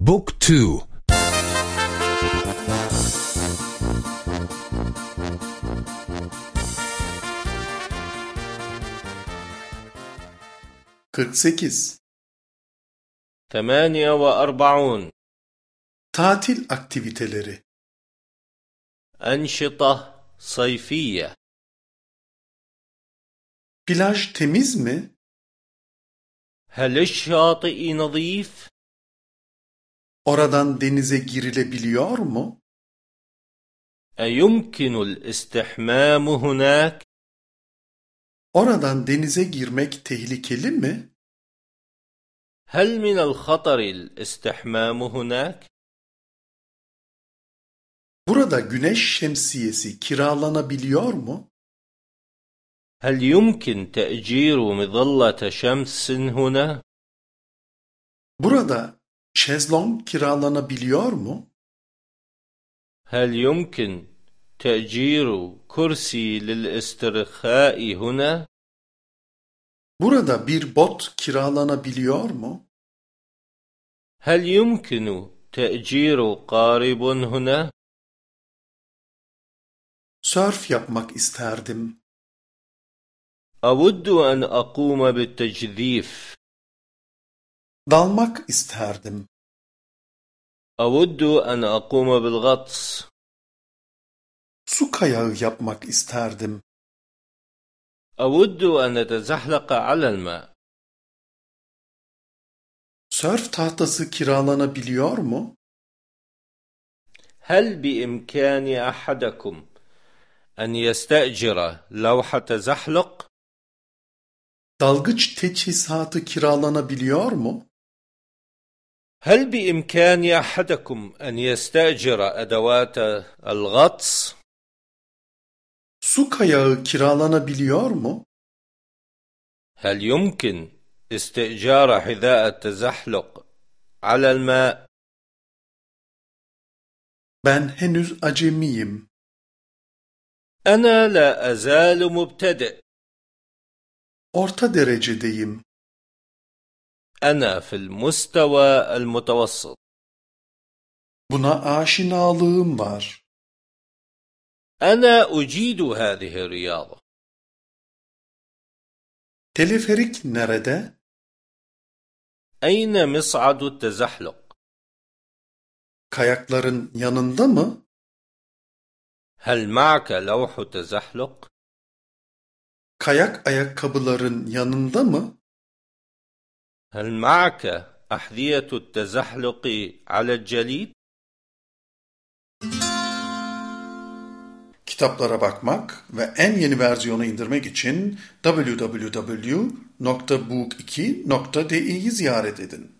بوك تو. sekiz ثمانية وأربعون. tatil aktiviteleri أنشطة صيفية. plaj temiz mi هل الشاطئ نظيف؟ oradan denize girilebiliyor mu أيمكن الاستحمام هناك؟ oradan denize girmek tehlikeli mi هل من الخطر الاستحمام هناك؟ burada güneş şemsiyesi kiralanabiliyor mu هل يمكن تأجير مظلة شمس هنا؟ burada şezlong kiralanabiliyor mu هل يمكن تأجير كرسي للاسترخاء هنا؟ burada bir bot kiralanabiliyor mu هل يمكن تأجير قارب هنا؟ sörf yapmak isterdim أود أن أقوم بالتجذيف dalmak isterdim أود أن أقوم بالغطس su kayağı yapmak isterdim أود أن أتزحلق على الماء sörf tahtası kiralanabiliyor mu هل بإمكان أحدكم أن يستأجر لوحة زحلق؟ dalgıç teçhizatı kiralanabiliyor mu هل بإمكان أحدكم أن يستأجر أدوات الغطس؟ su kayağı kiralanabiliyor mu هل يمكن استئجار حذاء التزحلق على الماء؟ ben henüz acemiyim أنا لا أزال مبتدئ orta derecedeyim أنا في المستوى المتوسط buna aşinalığım var أنا أجيد هذه الرياضة teleferik nerede أين مصعد التزحلق؟ kayakların yanında mı هل معك لوح تزحلق؟ kayak ayakkabıların yanında mı هل معك أحذية التزحلق على الجليد؟ kitaplara bakmak ve en yeni versiyonu indirmek için www.book2.de'yi ziyaret edin.